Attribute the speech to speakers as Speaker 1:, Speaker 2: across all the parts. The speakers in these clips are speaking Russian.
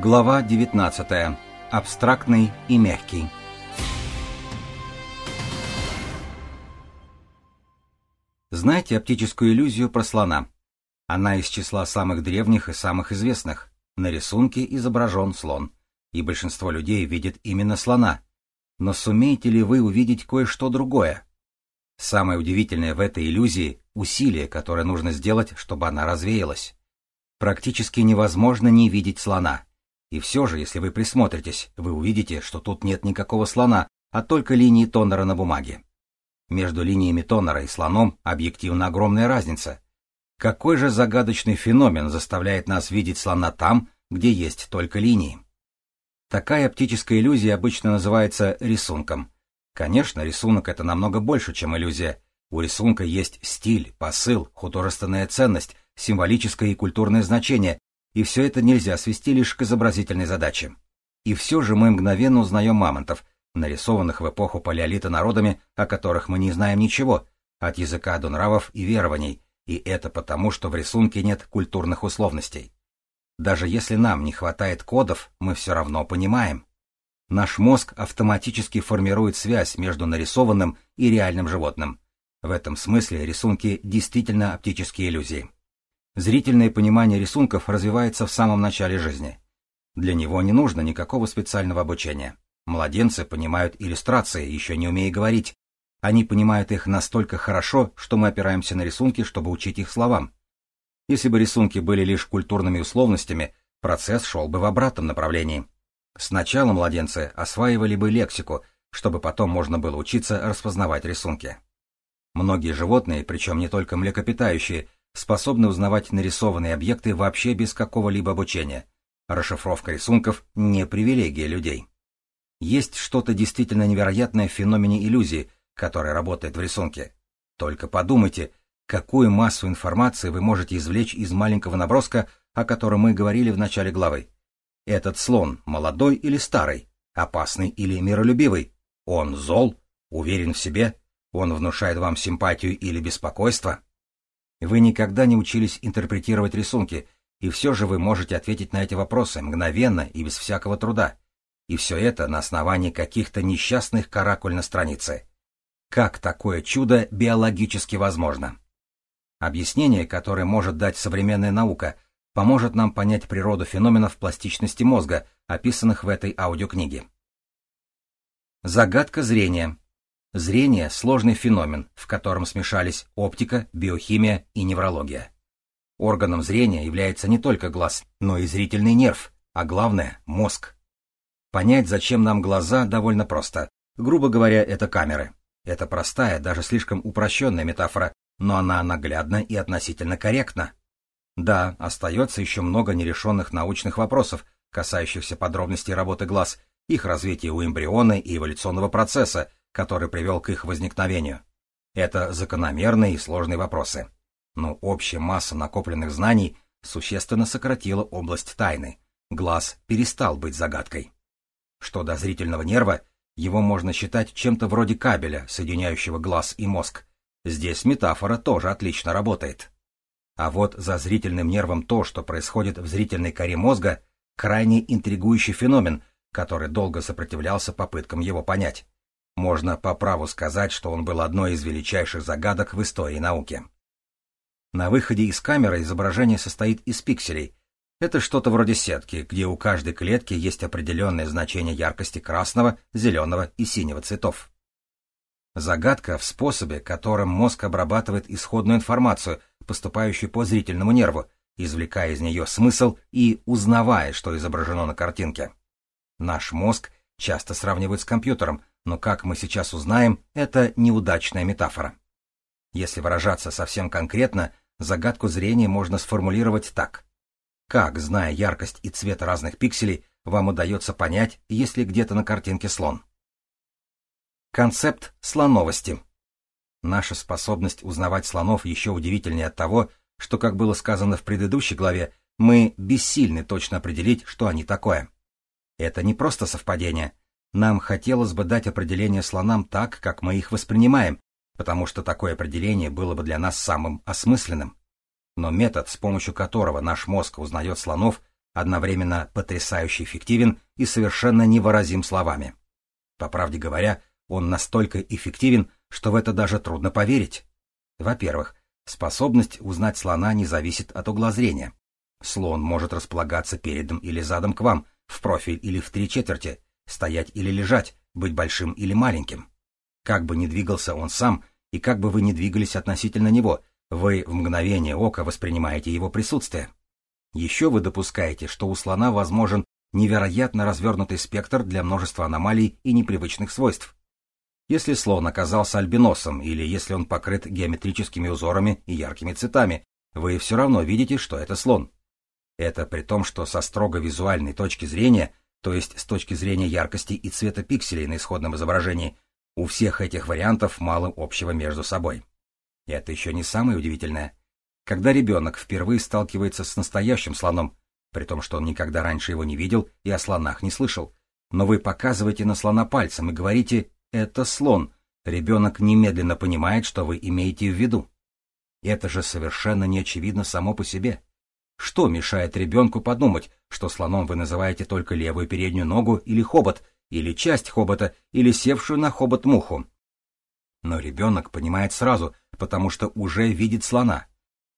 Speaker 1: Глава 19. Абстрактный и мягкий. Знаете оптическую иллюзию про слона? Она из числа самых древних и самых известных. На рисунке изображен слон. И большинство людей видит именно слона. Но сумеете ли вы увидеть кое-что другое? Самое удивительное в этой иллюзии — усилие, которое нужно сделать, чтобы она развеялась. Практически невозможно не видеть слона — и все же, если вы присмотритесь, вы увидите, что тут нет никакого слона, а только линии тонера на бумаге. Между линиями тонера и слоном объективно огромная разница. Какой же загадочный феномен заставляет нас видеть слона там, где есть только линии? Такая оптическая иллюзия обычно называется рисунком. Конечно, рисунок — это намного больше, чем иллюзия. У рисунка есть стиль, посыл, художественная ценность, символическое и культурное значение, и все это нельзя свести лишь к изобразительной задаче. И все же мы мгновенно узнаем мамонтов, нарисованных в эпоху палеолита народами, о которых мы не знаем ничего, от языка до нравов и верований, и это потому, что в рисунке нет культурных условностей. Даже если нам не хватает кодов, мы все равно понимаем. Наш мозг автоматически формирует связь между нарисованным и реальным животным. В этом смысле рисунки действительно оптические иллюзии. Зрительное понимание рисунков развивается в самом начале жизни. Для него не нужно никакого специального обучения. Младенцы понимают иллюстрации, еще не умея говорить. Они понимают их настолько хорошо, что мы опираемся на рисунки, чтобы учить их словам. Если бы рисунки были лишь культурными условностями, процесс шел бы в обратном направлении. Сначала младенцы осваивали бы лексику, чтобы потом можно было учиться распознавать рисунки. Многие животные, причем не только млекопитающие, способны узнавать нарисованные объекты вообще без какого-либо обучения. Расшифровка рисунков — не привилегия людей. Есть что-то действительно невероятное в феномене иллюзии, которая работает в рисунке. Только подумайте, какую массу информации вы можете извлечь из маленького наброска, о котором мы говорили в начале главы. Этот слон молодой или старый, опасный или миролюбивый, он зол, уверен в себе, он внушает вам симпатию или беспокойство. Вы никогда не учились интерпретировать рисунки, и все же вы можете ответить на эти вопросы мгновенно и без всякого труда. И все это на основании каких-то несчастных каракуль на странице. Как такое чудо биологически возможно? Объяснение, которое может дать современная наука, поможет нам понять природу феноменов пластичности мозга, описанных в этой аудиокниге. Загадка зрения. Зрение – сложный феномен, в котором смешались оптика, биохимия и неврология. Органом зрения является не только глаз, но и зрительный нерв, а главное – мозг. Понять, зачем нам глаза, довольно просто. Грубо говоря, это камеры. Это простая, даже слишком упрощенная метафора, но она наглядна и относительно корректна. Да, остается еще много нерешенных научных вопросов, касающихся подробностей работы глаз, их развития у эмбриона и эволюционного процесса, который привел к их возникновению. Это закономерные и сложные вопросы. Но общая масса накопленных знаний существенно сократила область тайны. Глаз перестал быть загадкой. Что до зрительного нерва, его можно считать чем-то вроде кабеля, соединяющего глаз и мозг. Здесь метафора тоже отлично работает. А вот за зрительным нервом то, что происходит в зрительной коре мозга, крайне интригующий феномен, который долго сопротивлялся попыткам его понять. Можно по праву сказать, что он был одной из величайших загадок в истории науки. На выходе из камеры изображение состоит из пикселей. Это что-то вроде сетки, где у каждой клетки есть определенное значение яркости красного, зеленого и синего цветов. Загадка в способе, которым мозг обрабатывает исходную информацию, поступающую по зрительному нерву, извлекая из нее смысл и узнавая, что изображено на картинке. Наш мозг часто сравнивают с компьютером, но, как мы сейчас узнаем, это неудачная метафора. Если выражаться совсем конкретно, загадку зрения можно сформулировать так. Как, зная яркость и цвет разных пикселей, вам удается понять, есть ли где-то на картинке слон? Концепт слоновости. Наша способность узнавать слонов еще удивительнее от того, что, как было сказано в предыдущей главе, мы бессильны точно определить, что они такое. Это не просто совпадение, нам хотелось бы дать определение слонам так, как мы их воспринимаем, потому что такое определение было бы для нас самым осмысленным. Но метод, с помощью которого наш мозг узнает слонов, одновременно потрясающе эффективен и совершенно невыразим словами. По правде говоря, он настолько эффективен, что в это даже трудно поверить. Во-первых, способность узнать слона не зависит от угла зрения. Слон может располагаться передом или задом к вам, в профиль или в три четверти, стоять или лежать, быть большим или маленьким. Как бы ни двигался он сам, и как бы вы ни двигались относительно него, вы в мгновение ока воспринимаете его присутствие. Еще вы допускаете, что у слона возможен невероятно развернутый спектр для множества аномалий и непривычных свойств. Если слон оказался альбиносом или если он покрыт геометрическими узорами и яркими цветами, вы все равно видите, что это слон. Это при том, что со строго визуальной точки зрения, то есть с точки зрения яркости и цвета пикселей на исходном изображении, у всех этих вариантов мало общего между собой. И это еще не самое удивительное. Когда ребенок впервые сталкивается с настоящим слоном, при том, что он никогда раньше его не видел и о слонах не слышал, но вы показываете на слона пальцем и говорите «это слон», ребенок немедленно понимает, что вы имеете в виду. Это же совершенно не очевидно само по себе. Что мешает ребенку подумать, что слоном вы называете только левую переднюю ногу или хобот, или часть хобота, или севшую на хобот муху? Но ребенок понимает сразу, потому что уже видит слона.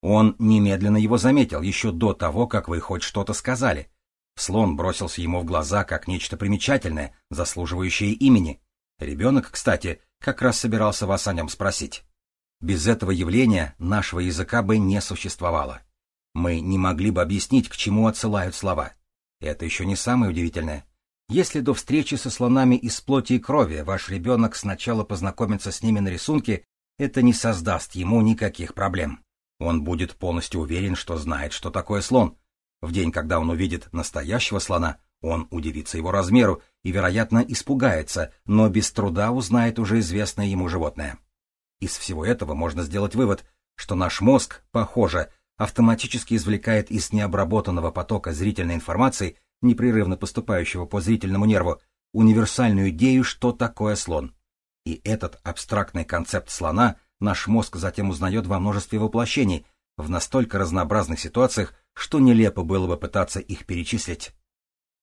Speaker 1: Он немедленно его заметил, еще до того, как вы хоть что-то сказали. Слон бросился ему в глаза как нечто примечательное, заслуживающее имени. Ребенок, кстати, как раз собирался вас о нем спросить. Без этого явления нашего языка бы не существовало. Мы не могли бы объяснить, к чему отсылают слова. Это еще не самое удивительное. Если до встречи со слонами из плоти и крови ваш ребенок сначала познакомится с ними на рисунке, это не создаст ему никаких проблем. Он будет полностью уверен, что знает, что такое слон. В день, когда он увидит настоящего слона, он удивится его размеру и, вероятно, испугается, но без труда узнает уже известное ему животное. Из всего этого можно сделать вывод, что наш мозг, похоже, автоматически извлекает из необработанного потока зрительной информации, непрерывно поступающего по зрительному нерву, универсальную идею, что такое слон. И этот абстрактный концепт слона наш мозг затем узнает во множестве воплощений, в настолько разнообразных ситуациях, что нелепо было бы пытаться их перечислить.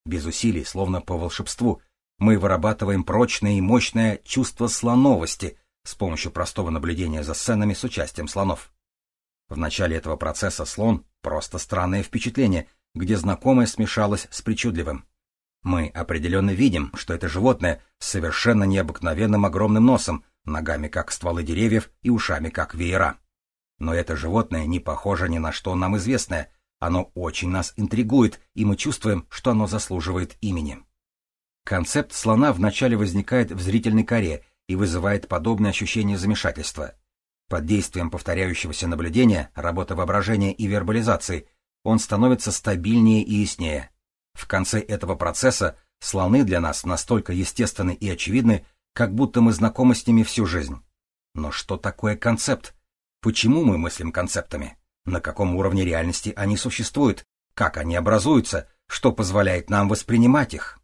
Speaker 1: Без усилий, словно по волшебству, мы вырабатываем прочное и мощное чувство слоновости с помощью простого наблюдения за сценами с участием слонов. В начале этого процесса слон — просто странное впечатление, где знакомое смешалось с причудливым. Мы определенно видим, что это животное с совершенно необыкновенным огромным носом, ногами как стволы деревьев и ушами как веера. Но это животное не похоже ни на что нам известное, оно очень нас интригует, и мы чувствуем, что оно заслуживает имени. Концепт слона вначале возникает в зрительной коре и вызывает подобное ощущение замешательства — под действием повторяющегося наблюдения, работы воображения и вербализации он становится стабильнее и яснее. В конце этого процесса слоны для нас настолько естественны и очевидны, как будто мы знакомы с ними всю жизнь. Но что такое концепт? Почему мы мыслим концептами? На каком уровне реальности они существуют? Как они образуются? Что позволяет нам воспринимать их?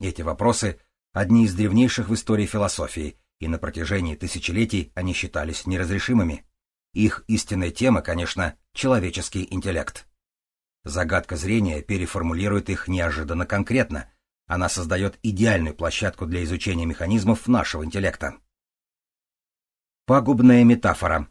Speaker 1: Эти вопросы – одни из древнейших в истории философии и на протяжении тысячелетий они считались неразрешимыми. Их истинная тема, конечно, человеческий интеллект. Загадка зрения переформулирует их неожиданно конкретно. Она создает идеальную площадку для изучения механизмов нашего интеллекта. Пагубная метафора.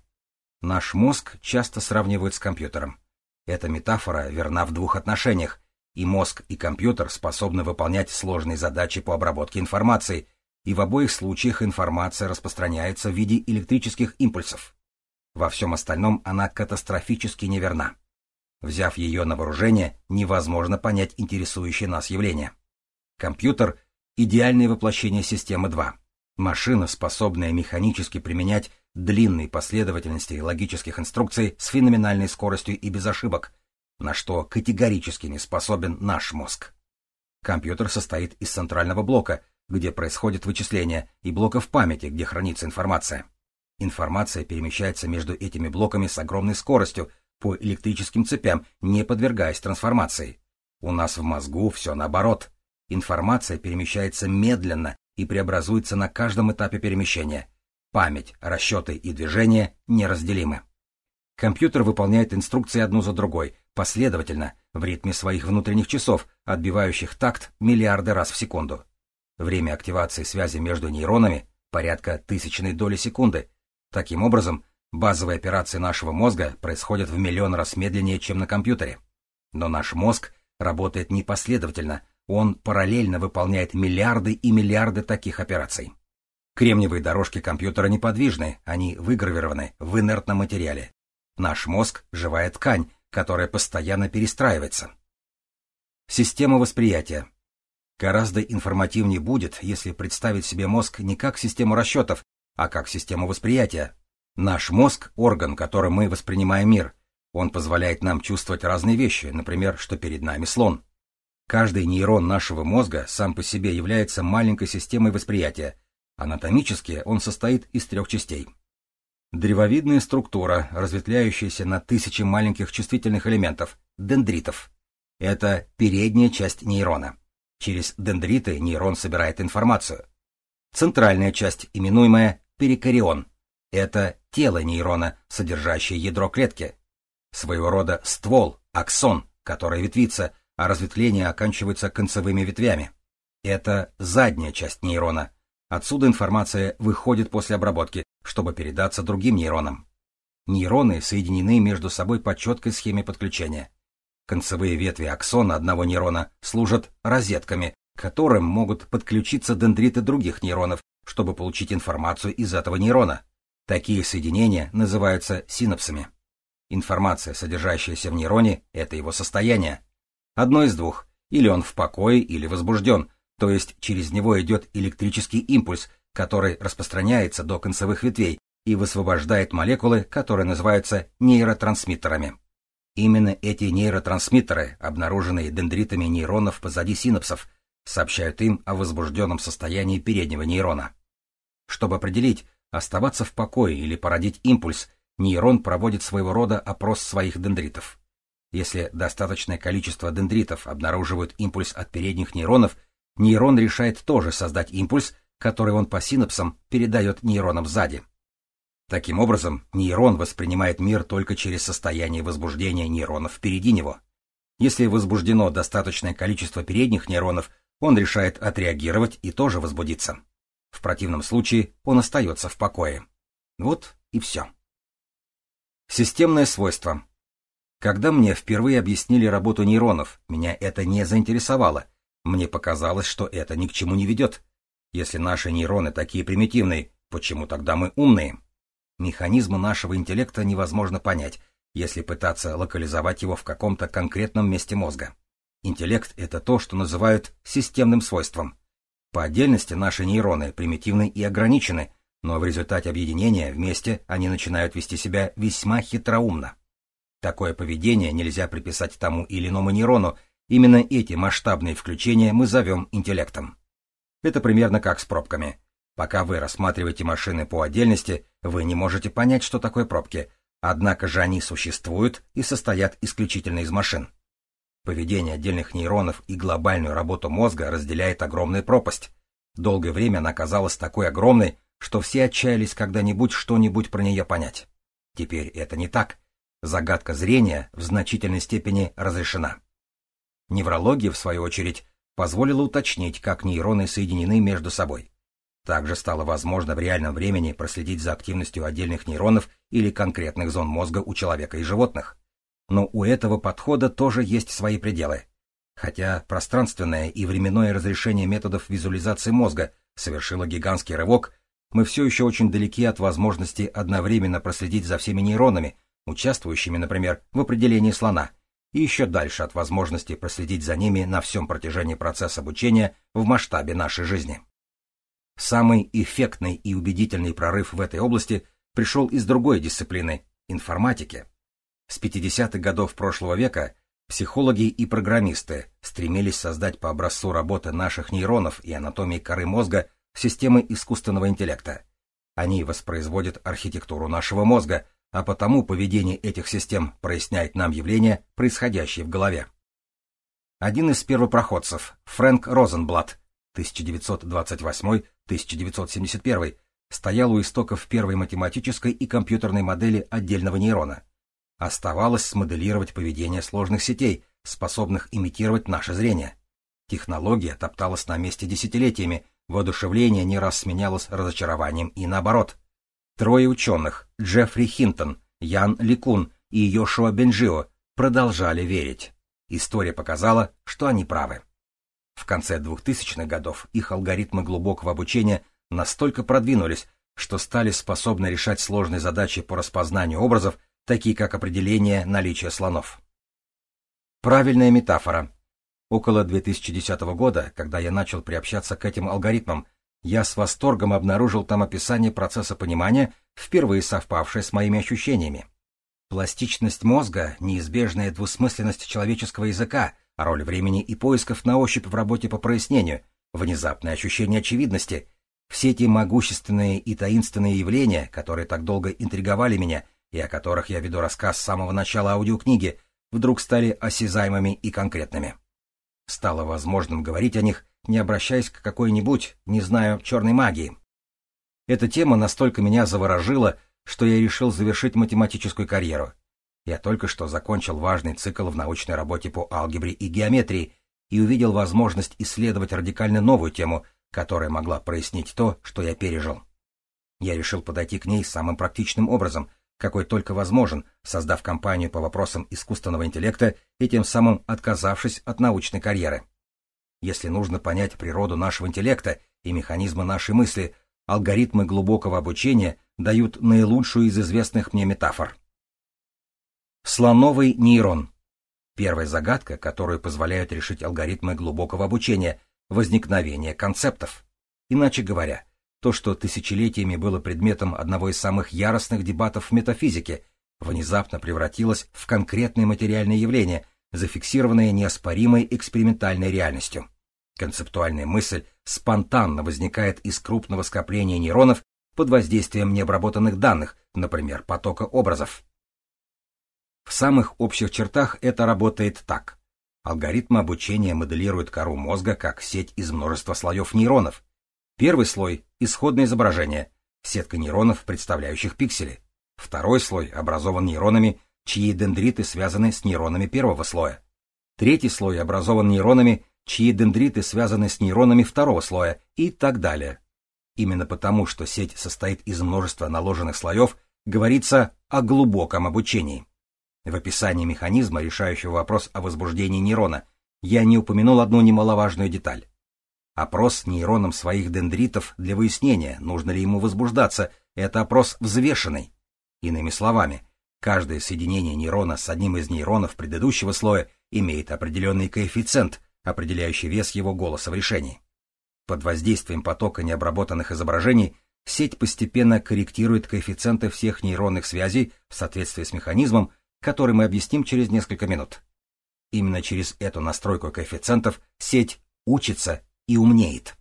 Speaker 1: Наш мозг часто сравнивают с компьютером. Эта метафора верна в двух отношениях. И мозг, и компьютер способны выполнять сложные задачи по обработке информации – и в обоих случаях информация распространяется в виде электрических импульсов. Во всем остальном она катастрофически неверна. Взяв ее на вооружение, невозможно понять интересующее нас явление. Компьютер — идеальное воплощение системы 2. Машина, способная механически применять длинные последовательности логических инструкций с феноменальной скоростью и без ошибок, на что категорически не способен наш мозг. Компьютер состоит из центрального блока, где происходит вычисление, и блоков памяти, где хранится информация. Информация перемещается между этими блоками с огромной скоростью по электрическим цепям, не подвергаясь трансформации. У нас в мозгу все наоборот. Информация перемещается медленно и преобразуется на каждом этапе перемещения. Память, расчеты и движения неразделимы. Компьютер выполняет инструкции одну за другой, последовательно, в ритме своих внутренних часов, отбивающих такт миллиарды раз в секунду. Время активации связи между нейронами порядка тысячной доли секунды. Таким образом, базовые операции нашего мозга происходят в миллион раз медленнее, чем на компьютере. Но наш мозг работает непоследовательно, он параллельно выполняет миллиарды и миллиарды таких операций. Кремниевые дорожки компьютера неподвижны, они выгравированы в инертном материале. Наш мозг — живая ткань, которая постоянно перестраивается. Система восприятия. Гораздо информативнее будет, если представить себе мозг не как систему расчетов, а как систему восприятия. Наш мозг — орган, которым мы воспринимаем мир. Он позволяет нам чувствовать разные вещи, например, что перед нами слон. Каждый нейрон нашего мозга сам по себе является маленькой системой восприятия. Анатомически он состоит из трех частей. Древовидная структура, разветвляющаяся на тысячи маленьких чувствительных элементов, дендритов. Это передняя часть нейрона. Через дендриты нейрон собирает информацию. Центральная часть, именуемая перикарион. Это тело нейрона, содержащее ядро клетки. Своего рода ствол, аксон, который ветвится, а разветвление оканчивается концевыми ветвями. Это задняя часть нейрона. Отсюда информация выходит после обработки, чтобы передаться другим нейронам. Нейроны соединены между собой по четкой схеме подключения. Концевые ветви аксона одного нейрона служат розетками, к которым могут подключиться дендриты других нейронов, чтобы получить информацию из этого нейрона. Такие соединения называются синапсами. Информация, содержащаяся в нейроне, это его состояние. Одно из двух. Или он в покое, или возбужден, то есть через него идет электрический импульс, который распространяется до концевых ветвей и высвобождает молекулы, которые называются нейротрансмиттерами. Именно эти нейротрансмиттеры, обнаруженные дендритами нейронов позади синапсов, сообщают им о возбужденном состоянии переднего нейрона. Чтобы определить, оставаться в покое или породить импульс, нейрон проводит своего рода опрос своих дендритов. Если достаточное количество дендритов обнаруживают импульс от передних нейронов, нейрон решает тоже создать импульс, который он по синапсам передает нейронам сзади. Таким образом, нейрон воспринимает мир только через состояние возбуждения нейронов впереди него. Если возбуждено достаточное количество передних нейронов, он решает отреагировать и тоже возбудиться. В противном случае он остается в покое. Вот и все. Системное свойство. Когда мне впервые объяснили работу нейронов, меня это не заинтересовало. Мне показалось, что это ни к чему не ведет. Если наши нейроны такие примитивные, почему тогда мы умные? Механизмы нашего интеллекта невозможно понять, если пытаться локализовать его в каком-то конкретном месте мозга. Интеллект — это то, что называют системным свойством. По отдельности наши нейроны примитивны и ограничены, но в результате объединения вместе они начинают вести себя весьма хитроумно. Такое поведение нельзя приписать тому или иному нейрону, именно эти масштабные включения мы зовем интеллектом. Это примерно как с пробками. Пока вы рассматриваете машины по отдельности, вы не можете понять, что такое пробки, однако же они существуют и состоят исключительно из машин. Поведение отдельных нейронов и глобальную работу мозга разделяет огромная пропасть. Долгое время она казалась такой огромной, что все отчаялись когда-нибудь что-нибудь про нее понять. Теперь это не так, Загадка зрения в значительной степени разрешена. Неврология, в свою очередь, позволила уточнить, как нейроны соединены между собой. Также стало возможно в реальном времени проследить за активностью отдельных нейронов или конкретных зон мозга у человека и животных. Но у этого подхода тоже есть свои пределы. Хотя пространственное и временное разрешение методов визуализации мозга совершило гигантский рывок, мы все еще очень далеки от возможности одновременно проследить за всеми нейронами, участвующими, например, в определении слона, и еще дальше от возможности проследить за ними на всем протяжении процесса обучения в масштабе нашей жизни. Самый эффектный и убедительный прорыв в этой области пришел из другой дисциплины – информатики. С 50-х годов прошлого века психологи и программисты стремились создать по образцу работы наших нейронов и анатомии коры мозга системы искусственного интеллекта. Они воспроизводят архитектуру нашего мозга, а потому поведение этих систем проясняет нам явления, происходящие в голове. Один из первопроходцев, Фрэнк Розенблат, 1928-1971, стоял у истоков первой математической и компьютерной модели отдельного нейрона. Оставалось смоделировать поведение сложных сетей, способных имитировать наше зрение. Технология топталась на месте десятилетиями, воодушевление не раз сменялось разочарованием и наоборот. Трое ученых, Джеффри Хинтон, Ян Ликун и Йошуа Бенджио, продолжали верить. История показала, что они правы. В конце 2000-х годов их алгоритмы глубокого обучения настолько продвинулись, что стали способны решать сложные задачи по распознанию образов, такие как определение наличия слонов. Правильная метафора. Около 2010 года, когда я начал приобщаться к этим алгоритмам, я с восторгом обнаружил там описание процесса понимания, впервые совпавшее с моими ощущениями. Пластичность мозга, неизбежная двусмысленность человеческого языка, роль времени и поисков на ощупь в работе по прояснению, внезапное ощущение очевидности — все эти могущественные и таинственные явления, которые так долго интриговали меня и о которых я веду рассказ с самого начала аудиокниги, вдруг стали осязаемыми и конкретными. Стало возможным говорить о них, не обращаясь к какой-нибудь, не знаю, черной магии. Эта тема настолько меня заворожила, что я решил завершить математическую карьеру. Я только что закончил важный цикл в научной работе по алгебре и геометрии и увидел возможность исследовать радикально новую тему, которая могла прояснить то, что я пережил. Я решил подойти к ней самым практичным образом, какой только возможен, создав компанию по вопросам искусственного интеллекта и тем самым отказавшись от научной карьеры. Если нужно понять природу нашего интеллекта и механизмы нашей мысли, алгоритмы глубокого обучения дают наилучшую из известных мне метафор. Слоновый нейрон. Первая загадка, которую позволяют решить алгоритмы глубокого обучения, возникновения концептов. Иначе говоря, то, что тысячелетиями было предметом одного из самых яростных дебатов в метафизике, внезапно превратилось в конкретное материальное явление, зафиксированное неоспоримой экспериментальной реальностью. Концептуальная мысль спонтанно возникает из крупного скопления нейронов под воздействием необработанных данных, например, потока образов. В самых общих чертах это работает так. Алгоритмы обучения моделируют кору мозга как сеть из множества слоев нейронов. Первый слой — исходное изображение, сетка нейронов, представляющих пиксели. Второй слой образован нейронами, чьи дендриты связаны с нейронами первого слоя. Третий слой образован нейронами, чьи дендриты связаны с нейронами второго слоя и так далее. Именно потому, что сеть состоит из множества наложенных слоев, говорится о глубоком обучении. В описании механизма, решающего вопрос о возбуждении нейрона, я не упомянул одну немаловажную деталь. Опрос нейроном своих дендритов для выяснения, нужно ли ему возбуждаться, это опрос взвешенный. Иными словами, каждое соединение нейрона с одним из нейронов предыдущего слоя имеет определенный коэффициент, определяющий вес его голоса в решении. Под воздействием потока необработанных изображений сеть постепенно корректирует коэффициенты всех нейронных связей в соответствии с механизмом, который мы объясним через несколько минут. Именно через эту настройку коэффициентов сеть учится и умнеет.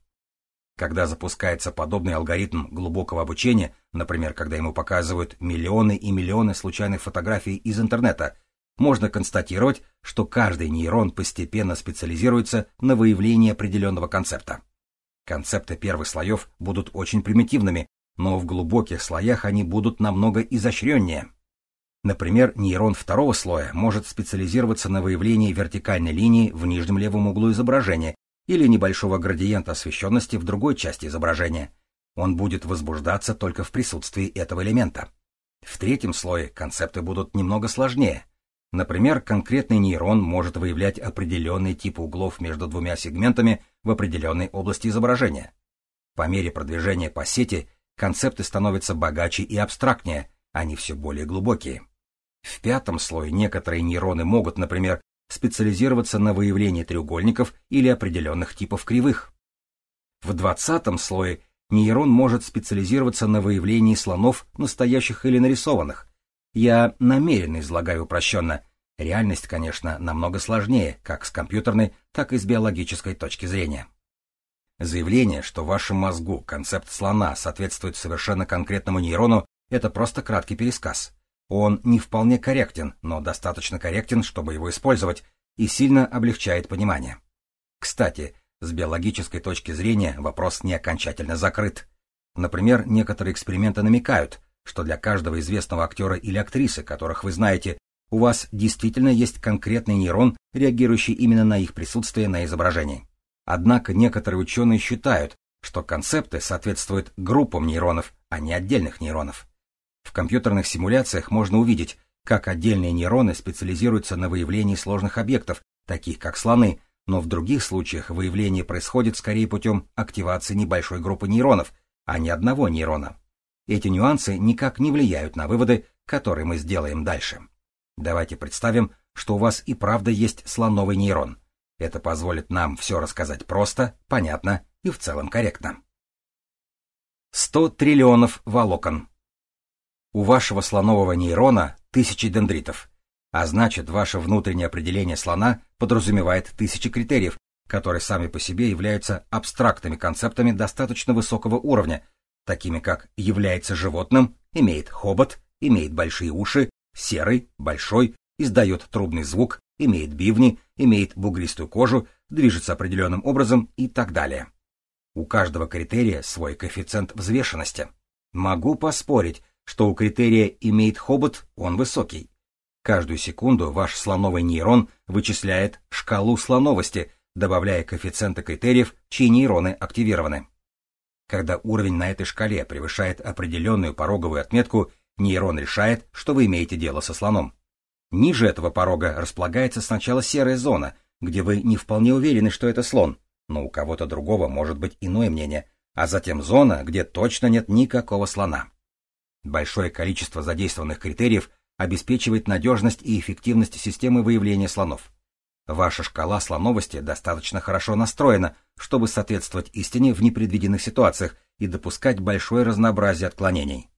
Speaker 1: Когда запускается подобный алгоритм глубокого обучения, например, когда ему показывают миллионы и миллионы случайных фотографий из интернета, можно констатировать, что каждый нейрон постепенно специализируется на выявлении определенного концепта. Концепты первых слоев будут очень примитивными, но в глубоких слоях они будут намного изощреннее. Например, нейрон второго слоя может специализироваться на выявлении вертикальной линии в нижнем левом углу изображения или небольшого градиента освещенности в другой части изображения. Он будет возбуждаться только в присутствии этого элемента. В третьем слое концепты будут немного сложнее. Например, конкретный нейрон может выявлять определенный тип углов между двумя сегментами в определенной области изображения. По мере продвижения по сети концепты становятся богаче и абстрактнее, они все более глубокие. В пятом слое некоторые нейроны могут, например, специализироваться на выявлении треугольников или определенных типов кривых. В двадцатом слое нейрон может специализироваться на выявлении слонов, настоящих или нарисованных. Я намеренно излагаю упрощенно. Реальность, конечно, намного сложнее, как с компьютерной, так и с биологической точки зрения. Заявление, что в вашем мозгу концепт слона соответствует совершенно конкретному нейрону, это просто краткий пересказ. Он не вполне корректен, но достаточно корректен, чтобы его использовать, и сильно облегчает понимание. Кстати, с биологической точки зрения вопрос не окончательно закрыт. Например, некоторые эксперименты намекают, что для каждого известного актера или актрисы, которых вы знаете, у вас действительно есть конкретный нейрон, реагирующий именно на их присутствие на изображении. Однако некоторые ученые считают, что концепты соответствуют группам нейронов, а не отдельных нейронов. В компьютерных симуляциях можно увидеть, как отдельные нейроны специализируются на выявлении сложных объектов, таких как слоны, но в других случаях выявление происходит скорее путем активации небольшой группы нейронов, а не одного нейрона. Эти нюансы никак не влияют на выводы, которые мы сделаем дальше. Давайте представим, что у вас и правда есть слоновый нейрон. Это позволит нам все рассказать просто, понятно и в целом корректно. 100 триллионов волокон. У вашего слонового нейрона тысячи дендритов, а значит, ваше внутреннее определение слона подразумевает тысячи критериев, которые сами по себе являются абстрактными концептами достаточно высокого уровня, такими как является животным, имеет хобот, имеет большие уши, серый, большой, издает трубный звук, имеет бивни, имеет бугристую кожу, движется определенным образом и так далее. У каждого критерия свой коэффициент взвешенности. Могу поспорить, что у критерия имеет хобот, он высокий. Каждую секунду ваш слоновый нейрон вычисляет шкалу слоновости, добавляя коэффициенты критериев, чьи нейроны активированы. Когда уровень на этой шкале превышает определенную пороговую отметку, нейрон решает, что вы имеете дело со слоном. Ниже этого порога располагается сначала серая зона, где вы не вполне уверены, что это слон, но у кого-то другого может быть иное мнение, а затем зона, где точно нет никакого слона. Большое количество задействованных критериев обеспечивает надежность и эффективность системы выявления слонов. Ваша шкала слоновости достаточно хорошо настроена, чтобы соответствовать истине в непредвиденных ситуациях и допускать большое разнообразие отклонений.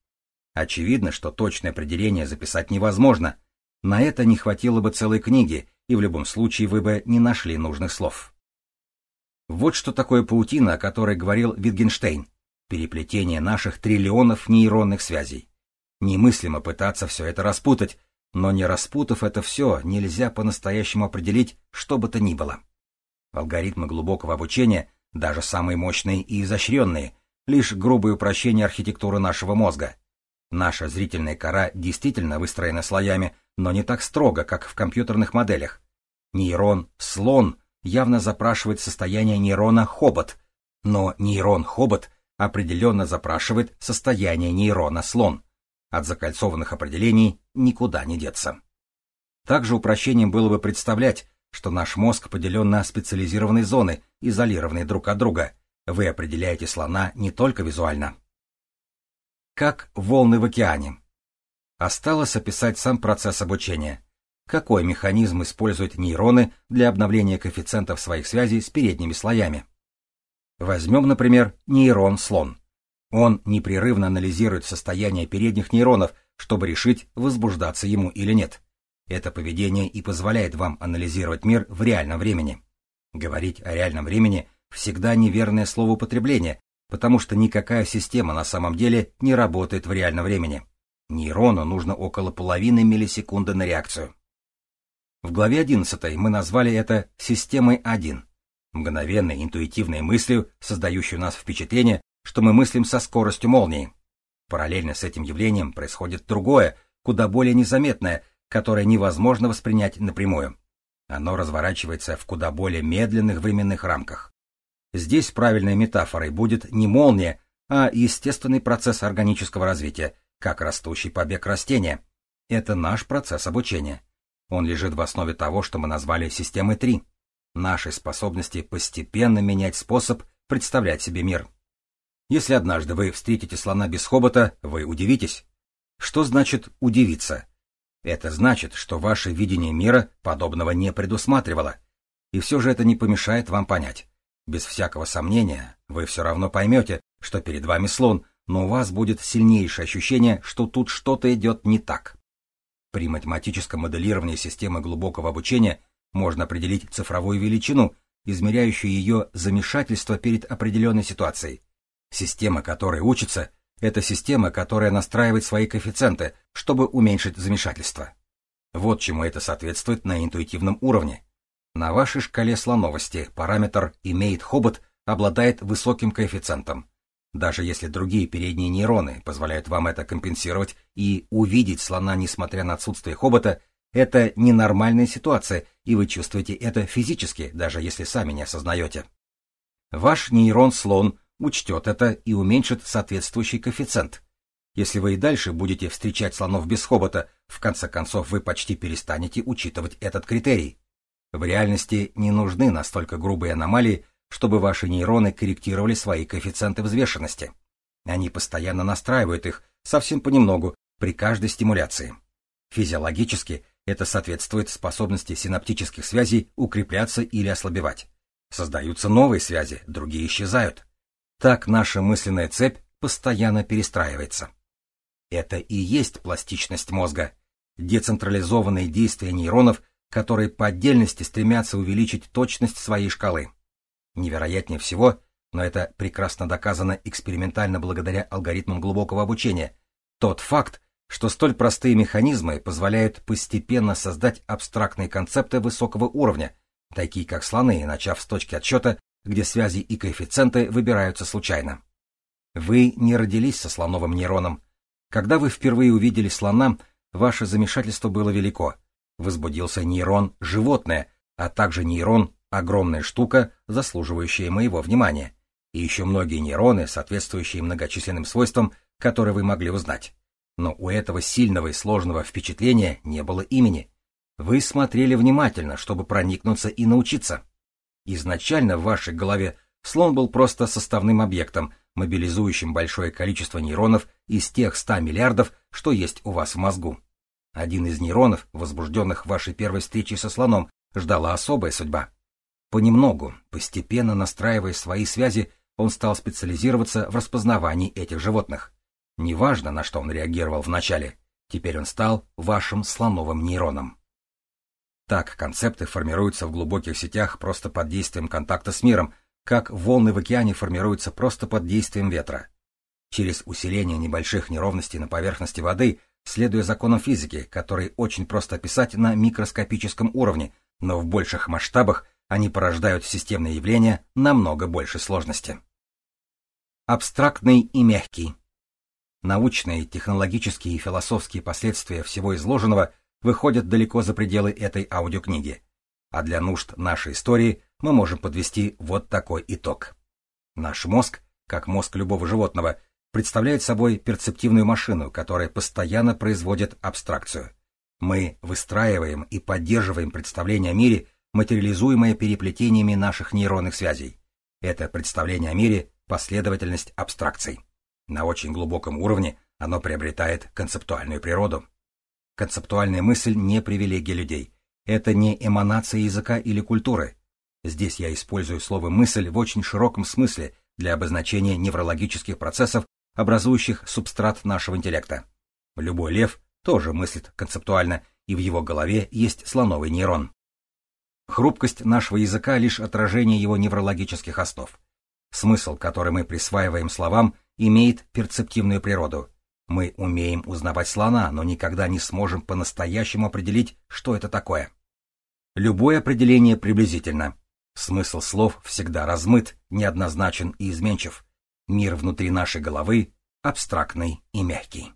Speaker 1: Очевидно, что точное определение записать невозможно. На это не хватило бы целой книги, и в любом случае вы бы не нашли нужных слов. Вот что такое паутина, о которой говорил Витгенштейн. Переплетение наших триллионов нейронных связей. Немыслимо пытаться все это распутать, но не распутав это все, нельзя по-настоящему определить, что бы то ни было. Алгоритмы глубокого обучения, даже самые мощные и изощренные, лишь грубое упрощение архитектуры нашего мозга. Наша зрительная кора действительно выстроена слоями, но не так строго, как в компьютерных моделях. Нейрон — слон, явно запрашивает состояние нейрона хобот, но нейрон хобот определенно запрашивает состояние нейрона слон. От закольцованных определений никуда не деться. Также упрощением было бы представлять, что наш мозг поделен на специализированные зоны, изолированные друг от друга. Вы определяете слона не только визуально. Как волны в океане. Осталось описать сам процесс обучения какой механизм используют нейроны для обновления коэффициентов своих связей с передними слоями. Возьмем, например, нейрон слон. Он непрерывно анализирует состояние передних нейронов, чтобы решить, возбуждаться ему или нет. Это поведение и позволяет вам анализировать мир в реальном времени. Говорить о реальном времени всегда неверное словоупотребление, потому что никакая система на самом деле не работает в реальном времени. Нейрону нужно около половины миллисекунды на реакцию. В главе 11 мы назвали это «системой 1», мгновенной интуитивной мыслью, создающей у нас впечатление, что мы мыслим со скоростью молнии. Параллельно с этим явлением происходит другое, куда более незаметное, которое невозможно воспринять напрямую. Оно разворачивается в куда более медленных временных рамках. Здесь правильной метафорой будет не молния, а естественный процесс органического развития, как растущий побег растения. Это наш процесс обучения. Он лежит в основе того, что мы назвали системой 3, нашей способности постепенно менять способ представлять себе мир. Если однажды вы встретите слона без хобота, вы удивитесь. Что значит «удивиться»? Это значит, что ваше видение мира подобного не предусматривало. И все же это не помешает вам понять. Без всякого сомнения, вы все равно поймете, что перед вами слон, но у вас будет сильнейшее ощущение, что тут что-то идет не так. При математическом моделировании системы глубокого обучения можно определить цифровую величину, измеряющую ее замешательство перед определенной ситуацией. Система, которая учится, это система, которая настраивает свои коэффициенты, чтобы уменьшить замешательство. Вот чему это соответствует на интуитивном уровне. На вашей шкале слоновости параметр «имеет хобот» обладает высоким коэффициентом. Даже если другие передние нейроны позволяют вам это компенсировать и увидеть слона, несмотря на отсутствие хобота, Это ненормальная ситуация, и вы чувствуете это физически, даже если сами не осознаете. Ваш нейрон-слон учтет это и уменьшит соответствующий коэффициент. Если вы и дальше будете встречать слонов без хобота, в конце концов вы почти перестанете учитывать этот критерий. В реальности не нужны настолько грубые аномалии, чтобы ваши нейроны корректировали свои коэффициенты взвешенности. Они постоянно настраивают их, совсем понемногу, при каждой стимуляции. Физиологически это соответствует способности синаптических связей укрепляться или ослабевать. Создаются новые связи, другие исчезают. Так наша мысленная цепь постоянно перестраивается. Это и есть пластичность мозга. Децентрализованные действия нейронов, которые по отдельности стремятся увеличить точность своей шкалы. Невероятнее всего, но это прекрасно доказано экспериментально благодаря алгоритмам глубокого обучения, тот факт, что столь простые механизмы позволяют постепенно создать абстрактные концепты высокого уровня, такие как слоны, начав с точки отсчета, где связи и коэффициенты выбираются случайно. Вы не родились со слоновым нейроном. Когда вы впервые увидели слона, ваше замешательство было велико. Возбудился нейрон животное, а также нейрон огромная штука, заслуживающая моего внимания, и еще многие нейроны, соответствующие многочисленным свойствам, которые вы могли узнать. Но у этого сильного и сложного впечатления не было имени. Вы смотрели внимательно, чтобы проникнуться и научиться. Изначально в вашей голове слон был просто составным объектом, мобилизующим большое количество нейронов из тех 100 миллиардов, что есть у вас в мозгу. Один из нейронов, возбужденных вашей первой встрече со слоном, ждала особая судьба. Понемногу, постепенно настраивая свои связи, он стал специализироваться в распознавании этих животных. Неважно, на что он реагировал вначале, теперь он стал вашим слоновым нейроном. Так концепты формируются в глубоких сетях просто под действием контакта с миром, как волны в океане формируются просто под действием ветра. Через усиление небольших неровностей на поверхности воды, следуя законам физики, которые очень просто описать на микроскопическом уровне, но в больших масштабах они порождают системные явления намного больше сложности. Абстрактный и мягкий. Научные, технологические и философские последствия всего изложенного выходят далеко за пределы этой аудиокниги. А для нужд нашей истории мы можем подвести вот такой итог. Наш мозг, как мозг любого животного, представляет собой перцептивную машину, которая постоянно производит абстракцию. Мы выстраиваем и поддерживаем представление о мире, материализуемое переплетениями наших нейронных связей. Это представление о мире – последовательность абстракций. На очень глубоком уровне оно приобретает концептуальную природу. Концептуальная мысль не привилегия людей. Это не эманация языка или культуры. Здесь я использую слово «мысль» в очень широком смысле для обозначения неврологических процессов, образующих субстрат нашего интеллекта. Любой лев тоже мыслит концептуально, и в его голове есть слоновый нейрон. Хрупкость нашего языка — лишь отражение его неврологических основ. Смысл, который мы присваиваем словам, имеет перцептивную природу. Мы умеем узнавать слона, но никогда не сможем по-настоящему определить, что это такое. Любое определение приблизительно. Смысл слов всегда размыт, неоднозначен и изменчив. Мир внутри нашей головы абстрактный и мягкий.